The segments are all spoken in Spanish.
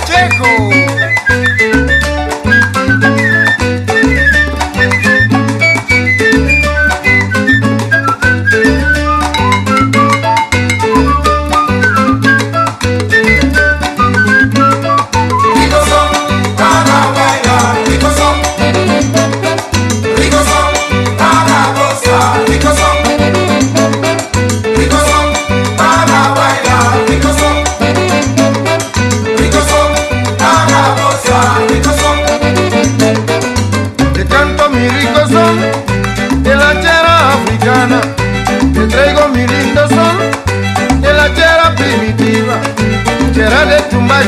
Pacheco.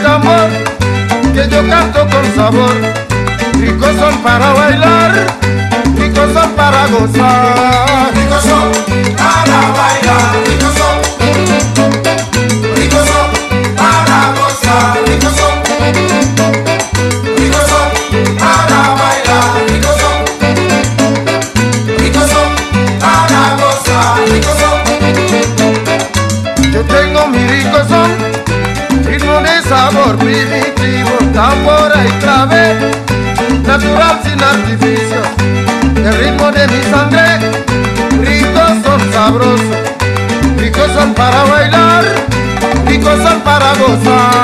amor que yo canto con sabor. Ricos son para bailar, ricos son para gozar. Y clave, natural sin artificio, el ritmo de mi sangre, ricos son sabrosos, ricos son para bailar, ricos son para gozar.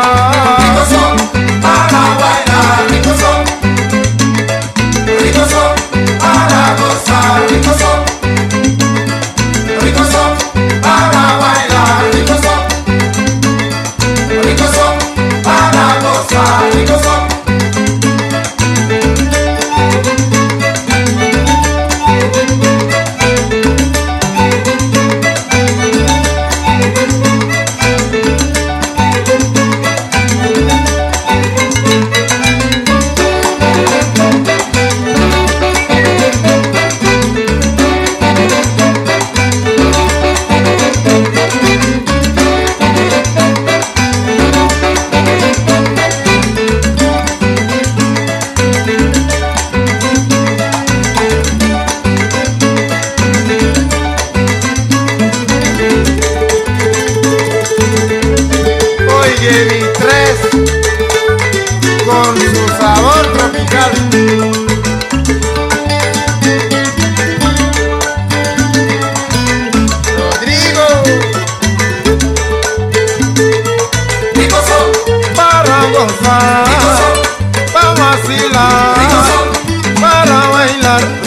gozar, para vacilar, para bailar.